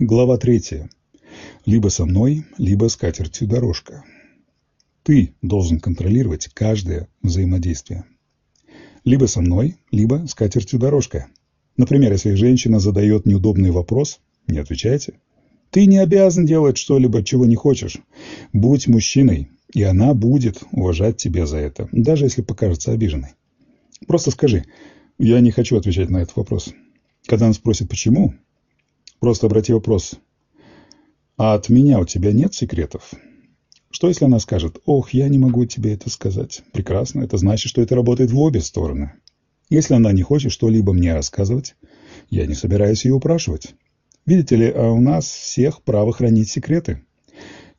Глава третья. Либо со мной, либо с катертью дорожка. Ты должен контролировать каждое взаимодействие. Либо со мной, либо с катертью дорожка. Например, если женщина задает неудобный вопрос, не отвечайте. Ты не обязан делать что-либо, чего не хочешь. Будь мужчиной, и она будет уважать тебя за это, даже если покажется обиженной. Просто скажи, я не хочу отвечать на этот вопрос. Когда она спросит, почему, просто обрати вопрос, а от меня у тебя нет секретов? Что, если она скажет, ох, я не могу тебе это сказать? Прекрасно, это значит, что это работает в обе стороны. Если она не хочет что-либо мне рассказывать, я не собираюсь ее упрашивать. Видите ли, а у нас всех право хранить секреты.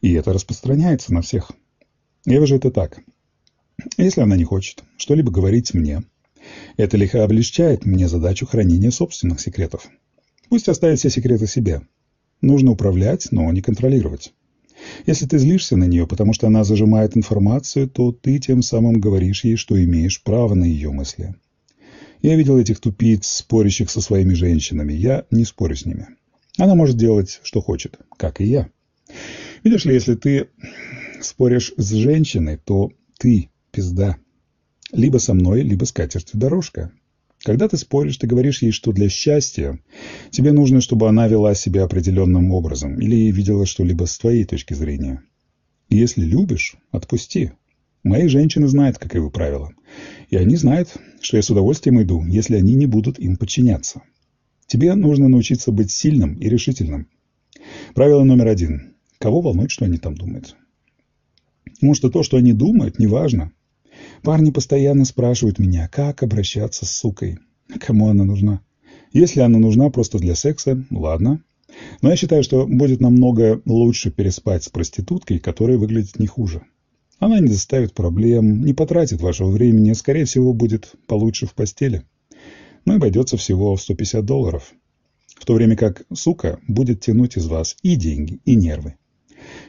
И это распространяется на всех. Я вижу это так. Если она не хочет что-либо говорить мне, это легко облегчает мне задачу хранения собственных секретов. Пусть оставит все секреты себе. Нужно управлять, но не контролировать. Если ты злишься на нее, потому что она зажимает информацию, то ты тем самым говоришь ей, что имеешь право на ее мысли. Я видел этих тупиц, спорящих со своими женщинами. Я не спорю с ними. Она может делать, что хочет, как и я. Видишь ли, если ты споришь с женщиной, то ты пизда. Либо со мной, либо с катертью дорожка. Когда ты споришь, ты говоришь ей, что для счастья тебе нужно, чтобы она вела себя определенным образом или видела что-либо с твоей точки зрения. Если любишь, отпусти. Мои женщины знают, каковы правила. И они знают, что я с удовольствием иду, если они не будут им подчиняться. Тебе нужно научиться быть сильным и решительным. Правило номер один. Кого волнует, что они там думают? Потому что то, что они думают, неважно. Парни постоянно спрашивают меня, как обращаться с сукой. Кому она нужна? Если она нужна просто для секса, ладно. Но я считаю, что будет намного лучше переспать с проституткой, которая выглядит не хуже. Она не доставит проблем, не потратит вашего времени, скорее всего, будет получше в постели. Но обойдется всего в 150 долларов. В то время как сука будет тянуть из вас и деньги, и нервы.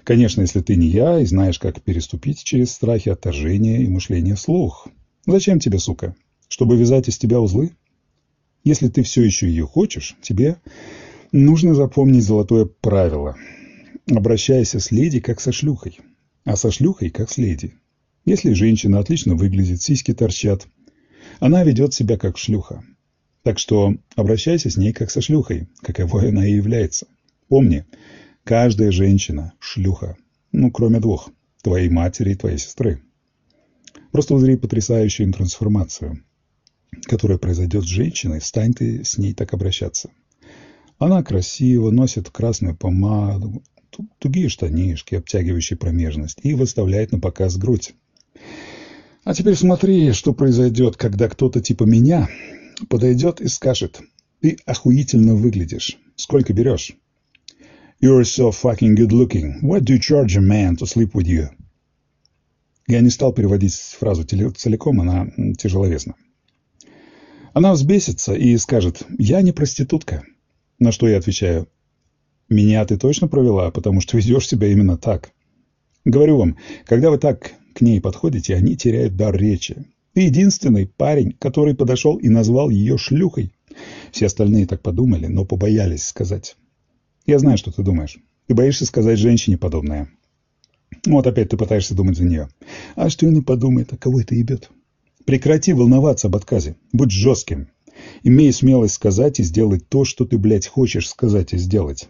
Конечно, если ты не я и знаешь, как переступить через страхи отторжения и мышления вслух. Зачем тебе, сука? Чтобы вязать из тебя узлы? Если ты все еще ее хочешь, тебе нужно запомнить золотое правило. Обращайся с леди, как со шлюхой, а со шлюхой, как с леди. Если женщина отлично выглядит, сиськи торчат, она ведет себя как шлюха. Так что обращайся с ней, как со шлюхой, каковой она и является. Помни, Каждая женщина – шлюха. Ну, кроме двух. Твоей матери и твоей сестры. Просто узри потрясающую трансформацию, которая произойдет с женщиной, стань ты с ней так обращаться. Она красиво, носит красную помаду, тугие штанишки, обтягивающие промежность, и выставляет на показ грудь. А теперь смотри, что произойдет, когда кто-то типа меня подойдет и скажет, ты охуительно выглядишь, сколько берешь? You're so fucking good looking. What do you charge a man to sleep with you? Я не стал переводить фразу целиком, она тяжеловесна. Она взбесится и скажет «Я не проститутка». На что я отвечаю «Меня ты точно провела, потому что ведешь себя именно так». Говорю вам, когда вы так к ней подходите, они теряют дар речи. Ты единственный парень, который подошел и назвал ее шлюхой. Все остальные так подумали, но побоялись сказать. Я знаю, что ты думаешь. Ты боишься сказать женщине подобное. Вот опять ты пытаешься думать за нее. А что она подумает, а кого это ебет? Прекрати волноваться об отказе. Будь жестким. Имей смелость сказать и сделать то, что ты, блядь, хочешь сказать и сделать.